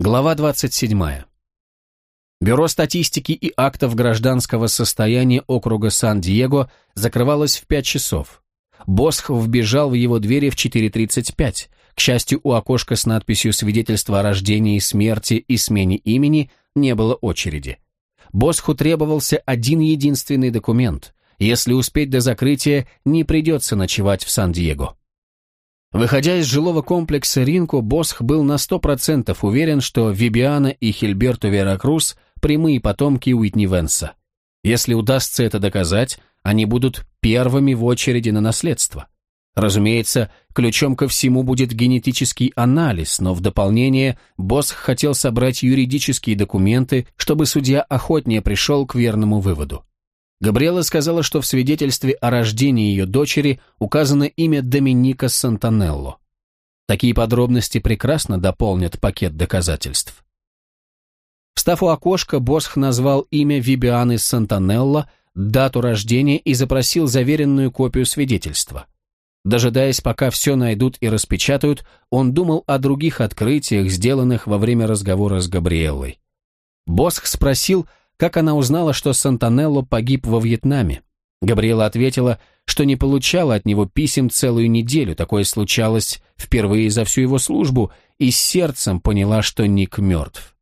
Глава 27. Бюро статистики и актов гражданского состояния округа Сан-Диего закрывалось в 5 часов. Босх вбежал в его двери в 4.35. К счастью, у окошка с надписью «Свидетельство о рождении, смерти и смене имени» не было очереди. Босху требовался один единственный документ. Если успеть до закрытия, не придется ночевать в Сан-Диего. Выходя из жилого комплекса Ринко, Босх был на сто процентов уверен, что Вибиана и Хильберто Веракрус – прямые потомки Уитни Венса. Если удастся это доказать, они будут первыми в очереди на наследство. Разумеется, ключом ко всему будет генетический анализ, но в дополнение Босх хотел собрать юридические документы, чтобы судья охотнее пришел к верному выводу. Габриэла сказала, что в свидетельстве о рождении ее дочери указано имя Доминика Сантанелло. Такие подробности прекрасно дополнят пакет доказательств. Встав у окошка, Босх назвал имя Вибианы Сантанелло, дату рождения и запросил заверенную копию свидетельства. Дожидаясь, пока все найдут и распечатают, он думал о других открытиях, сделанных во время разговора с Габриэллой. Босх спросил, как она узнала, что Сантанелло погиб во Вьетнаме. Габриэла ответила, что не получала от него писем целую неделю, такое случалось впервые за всю его службу, и сердцем поняла, что Ник мертв.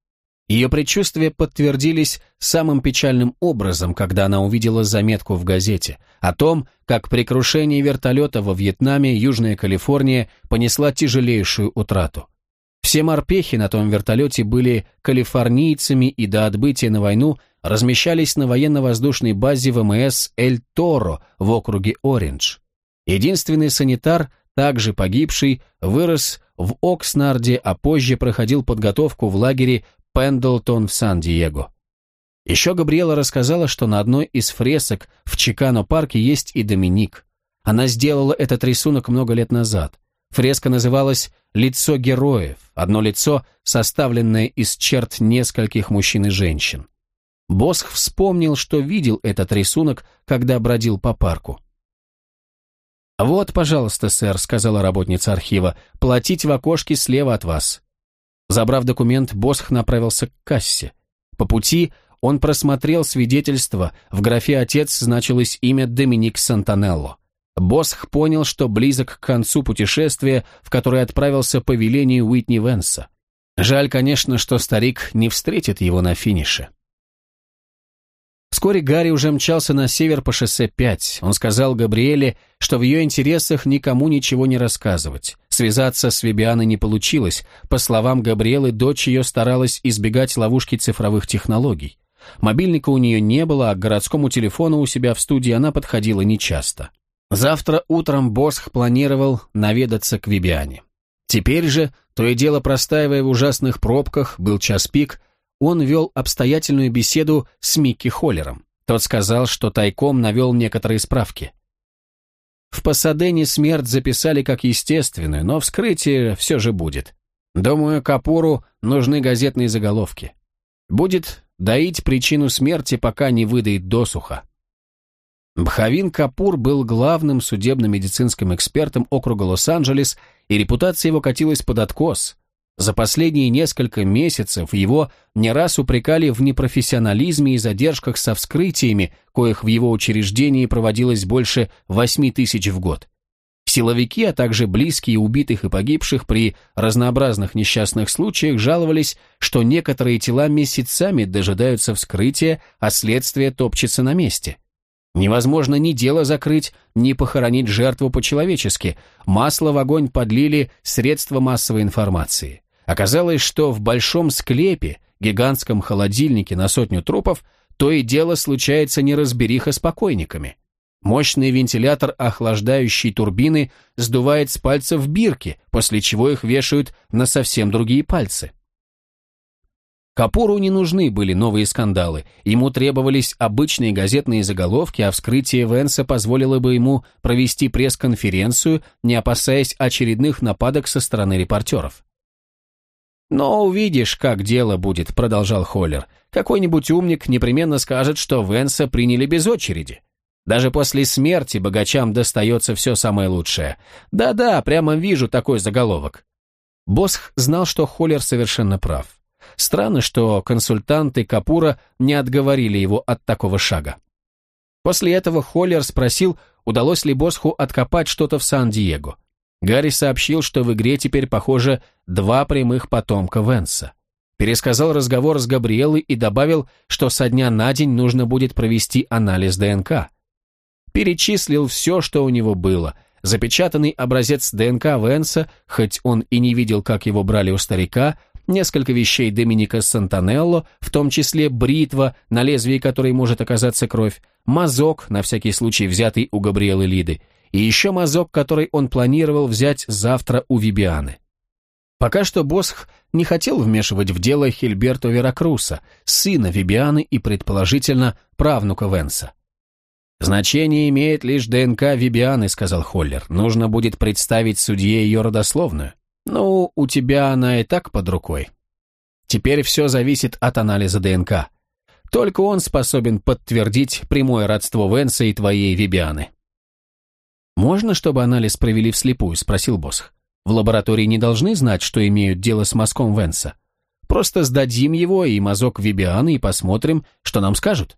Ее предчувствия подтвердились самым печальным образом, когда она увидела заметку в газете о том, как при крушении вертолета во Вьетнаме Южная Калифорния понесла тяжелейшую утрату. Все морпехи на том вертолете были калифорнийцами и до отбытия на войну размещались на военно-воздушной базе ВМС Эль-Торо в округе Ориндж. Единственный санитар, также погибший, вырос в Окснарде, а позже проходил подготовку в лагере Пендлтон в Сан-Диего. Еще Габриэла рассказала, что на одной из фресок в Чикано-парке есть и Доминик. Она сделала этот рисунок много лет назад. Фреска называлась «Лицо героев», одно лицо, составленное из черт нескольких мужчин и женщин. Босх вспомнил, что видел этот рисунок, когда бродил по парку. «Вот, пожалуйста, сэр», — сказала работница архива, — «платить в окошке слева от вас». Забрав документ, Босх направился к кассе. По пути он просмотрел свидетельство, в графе «Отец» значилось имя Доминик Сантанелло. Босх понял, что близок к концу путешествия, в которое отправился по велению Уитни Венса. Жаль, конечно, что старик не встретит его на финише. Вскоре Гарри уже мчался на север по шоссе 5. Он сказал Габриэле, что в ее интересах никому ничего не рассказывать. Связаться с Вибианой не получилось. По словам Габриэлы, дочь ее старалась избегать ловушки цифровых технологий. Мобильника у нее не было, а к городскому телефону у себя в студии она подходила нечасто. Завтра утром Босх планировал наведаться к Вибиане. Теперь же, то и дело простаивая в ужасных пробках, был час пик, он вел обстоятельную беседу с Микки Холлером. Тот сказал, что тайком навел некоторые справки. В Пасадене смерть записали как естественную, но вскрытие все же будет. Думаю, Капуру нужны газетные заголовки. Будет доить причину смерти, пока не выдает досуха. Бхавин Капур был главным судебно-медицинским экспертом округа Лос-Анджелес, и репутация его катилась под откос. За последние несколько месяцев его не раз упрекали в непрофессионализме и задержках со вскрытиями, коих в его учреждении проводилось больше 8 тысяч в год. Силовики, а также близкие убитых и погибших при разнообразных несчастных случаях жаловались, что некоторые тела месяцами дожидаются вскрытия, а следствие топчется на месте. Невозможно ни дело закрыть, ни похоронить жертву по-человечески. Масло в огонь подлили средства массовой информации. Оказалось, что в большом склепе, гигантском холодильнике на сотню трупов, то и дело случается неразбериха с покойниками. Мощный вентилятор охлаждающей турбины сдувает с пальцев бирки, после чего их вешают на совсем другие пальцы. Капуру не нужны были новые скандалы, ему требовались обычные газетные заголовки, а вскрытие Венса позволило бы ему провести пресс-конференцию, не опасаясь очередных нападок со стороны репортеров. «Но увидишь, как дело будет», — продолжал Холлер. «Какой-нибудь умник непременно скажет, что Венса приняли без очереди. Даже после смерти богачам достается все самое лучшее. Да-да, прямо вижу такой заголовок». Босх знал, что Холлер совершенно прав. Странно, что консультанты Капура не отговорили его от такого шага. После этого Холлер спросил, удалось ли Босху откопать что-то в Сан-Диего. Гарри сообщил, что в игре теперь, похоже, два прямых потомка Венса. Пересказал разговор с Габриэлой и добавил, что со дня на день нужно будет провести анализ ДНК. Перечислил все, что у него было. Запечатанный образец ДНК Венса, хоть он и не видел, как его брали у старика, несколько вещей Доминика Сантанелло, в том числе бритва, на лезвии которой может оказаться кровь, мазок, на всякий случай взятый у Габриэлы Лиды, и еще мазок, который он планировал взять завтра у Вибианы. Пока что Босх не хотел вмешивать в дело Хильберто Веракруса, сына Вибианы и, предположительно, правнука Венса. «Значение имеет лишь ДНК Вибианы», — сказал Холлер. «Нужно будет представить судье ее родословную. Ну, у тебя она и так под рукой. Теперь все зависит от анализа ДНК. Только он способен подтвердить прямое родство Венса и твоей Вибианы». «Можно, чтобы анализ провели вслепую?» — спросил Босх. «В лаборатории не должны знать, что имеют дело с мазком Венса. Просто сдадим его и мазок Вибианы и посмотрим, что нам скажут».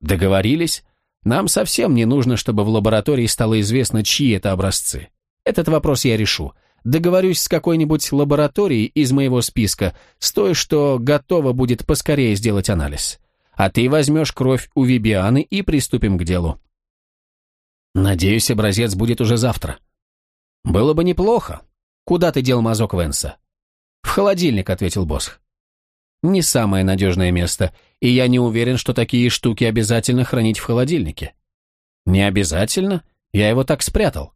«Договорились. Нам совсем не нужно, чтобы в лаборатории стало известно, чьи это образцы. Этот вопрос я решу. Договорюсь с какой-нибудь лабораторией из моего списка, с той, что готова будет поскорее сделать анализ. А ты возьмешь кровь у Вибианы и приступим к делу. Надеюсь, образец будет уже завтра. Было бы неплохо. Куда ты дел мазок Венса? В холодильник, ответил Босх. Не самое надежное место, и я не уверен, что такие штуки обязательно хранить в холодильнике. Не обязательно? Я его так спрятал.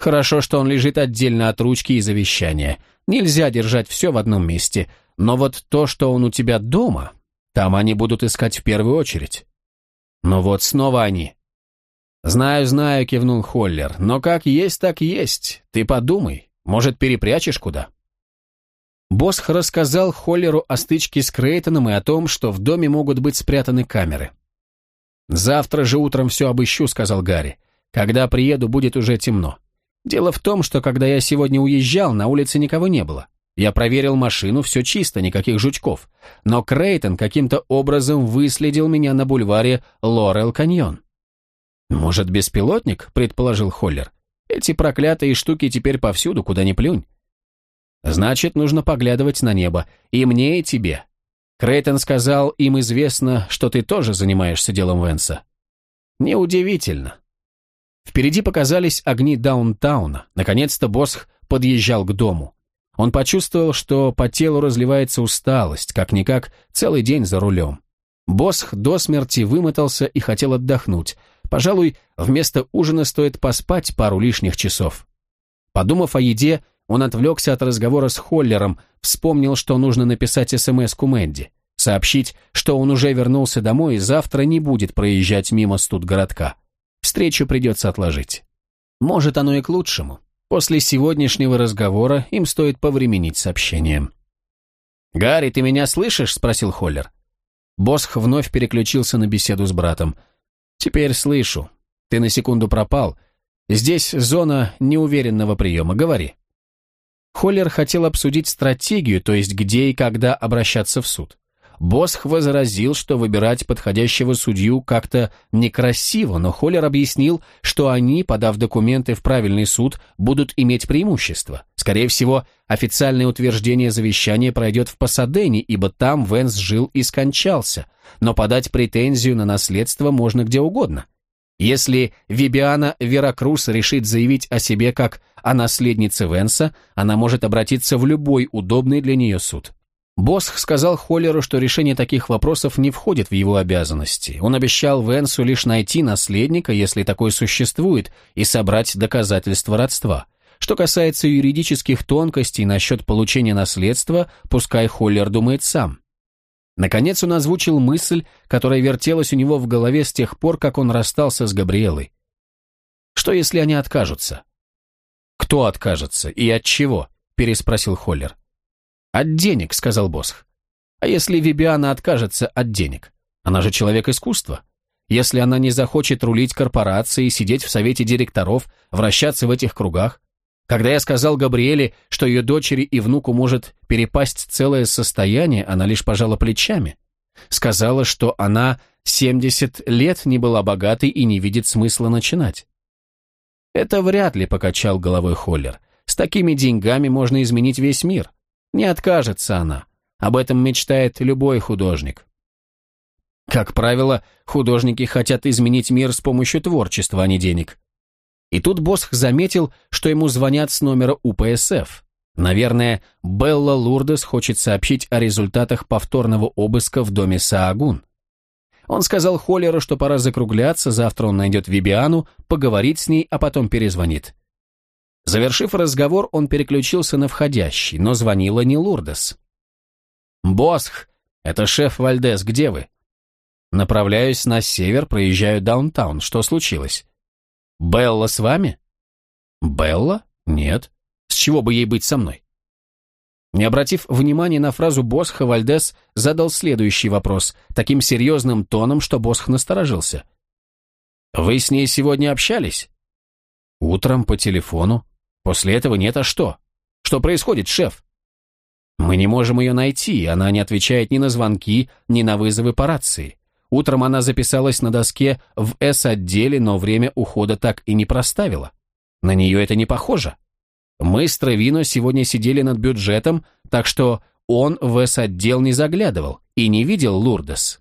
Хорошо, что он лежит отдельно от ручки и завещания. Нельзя держать все в одном месте. Но вот то, что он у тебя дома, там они будут искать в первую очередь. Но вот снова они. «Знаю, знаю», — кивнул Холлер, — «но как есть, так есть. Ты подумай, может, перепрячешь куда?» Босх рассказал Холлеру о стычке с Крейтоном и о том, что в доме могут быть спрятаны камеры. «Завтра же утром все обыщу», — сказал Гарри. «Когда приеду, будет уже темно. Дело в том, что когда я сегодня уезжал, на улице никого не было. Я проверил машину, все чисто, никаких жучков. Но Крейтон каким-то образом выследил меня на бульваре Лорел Каньон. «Может, беспилотник?» — предположил Холлер. «Эти проклятые штуки теперь повсюду, куда ни плюнь». «Значит, нужно поглядывать на небо. И мне, и тебе. Крейтон сказал, им известно, что ты тоже занимаешься делом Венса». «Неудивительно. Впереди показались огни даунтауна. Наконец-то Босх подъезжал к дому. Он почувствовал, что по телу разливается усталость, как-никак целый день за рулем. Босх до смерти вымотался и хотел отдохнуть. Пожалуй, вместо ужина стоит поспать пару лишних часов. Подумав о еде, он отвлекся от разговора с Холлером, вспомнил, что нужно написать СМС-ку Мэнди, сообщить, что он уже вернулся домой и завтра не будет проезжать мимо студгородка. Встречу придется отложить. Может, оно и к лучшему. После сегодняшнего разговора им стоит повременить с общением. «Гарри, ты меня слышишь?» – спросил Холлер. Босх вновь переключился на беседу с братом. «Теперь слышу. Ты на секунду пропал. Здесь зона неуверенного приема. Говори». Холлер хотел обсудить стратегию, то есть где и когда обращаться в суд. Босх возразил, что выбирать подходящего судью как-то некрасиво, но Холлер объяснил, что они, подав документы в правильный суд, будут иметь преимущество. Скорее всего, официальное утверждение завещания пройдет в Пасадене, ибо там Венс жил и скончался, но подать претензию на наследство можно где угодно. Если Вибиана Веракрус решит заявить о себе как о наследнице Венса, она может обратиться в любой удобный для нее суд. Босх сказал Холлеру, что решение таких вопросов не входит в его обязанности. Он обещал Венсу лишь найти наследника, если такой существует, и собрать доказательства родства. Что касается юридических тонкостей насчет получения наследства, пускай Холлер думает сам. Наконец он озвучил мысль, которая вертелась у него в голове с тех пор, как он расстался с Габриэлой. Что если они откажутся? «Кто откажется и от чего?» – переспросил Холлер. «От денег», — сказал Босх. «А если Вибиана откажется от денег? Она же человек искусства. Если она не захочет рулить корпорацией, сидеть в совете директоров, вращаться в этих кругах, Когда я сказал Габриэле, что ее дочери и внуку может перепасть целое состояние, она лишь пожала плечами. Сказала, что она 70 лет не была богатой и не видит смысла начинать. «Это вряд ли», — покачал головой Холлер. «С такими деньгами можно изменить весь мир. Не откажется она. Об этом мечтает любой художник». Как правило, художники хотят изменить мир с помощью творчества, а не денег. И тут Босх заметил, что ему звонят с номера УПСФ. Наверное, Белла Лурдес хочет сообщить о результатах повторного обыска в доме Саагун. Он сказал Холлеру, что пора закругляться, завтра он найдет Вибиану, поговорит с ней, а потом перезвонит. Завершив разговор, он переключился на входящий, но звонила не Лурдес. «Босх, это шеф Вальдес, где вы?» «Направляюсь на север, проезжаю даунтаун. Что случилось?» «Белла с вами?» «Белла? Нет. С чего бы ей быть со мной?» Не обратив внимания на фразу Босха, Вальдес задал следующий вопрос, таким серьезным тоном, что Босх насторожился. «Вы с ней сегодня общались?» «Утром по телефону. После этого нет, а что? Что происходит, шеф?» «Мы не можем ее найти, она не отвечает ни на звонки, ни на вызовы по рации. Утром она записалась на доске в С-отделе, но время ухода так и не проставила. На нее это не похоже. Мы с Травино сегодня сидели над бюджетом, так что он в С-отдел не заглядывал и не видел Лурдес.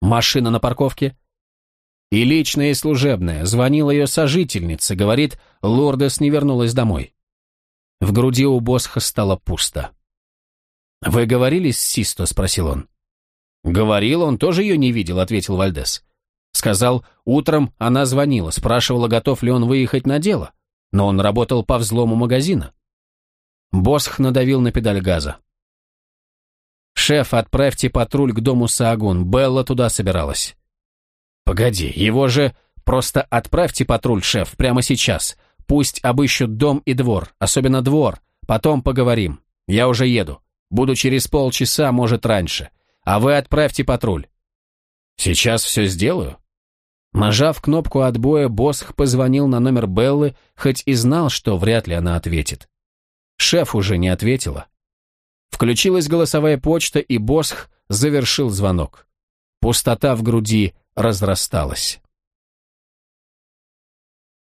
Машина на парковке? И личная, и служебная. Звонила ее сожительница, говорит, Лурдес не вернулась домой. В груди у Босха стало пусто. «Вы говорили с Систо?» – спросил он. «Говорил, он тоже ее не видел», — ответил Вальдес. Сказал, утром она звонила, спрашивала, готов ли он выехать на дело, но он работал по взлому магазина. Босх надавил на педаль газа. «Шеф, отправьте патруль к дому Саагун, Белла туда собиралась». «Погоди, его же...» «Просто отправьте патруль, шеф, прямо сейчас. Пусть обыщут дом и двор, особенно двор. Потом поговорим. Я уже еду. Буду через полчаса, может, раньше а вы отправьте патруль». «Сейчас все сделаю». Нажав кнопку отбоя, Босх позвонил на номер Беллы, хоть и знал, что вряд ли она ответит. Шеф уже не ответила. Включилась голосовая почта, и Босх завершил звонок. Пустота в груди разрасталась.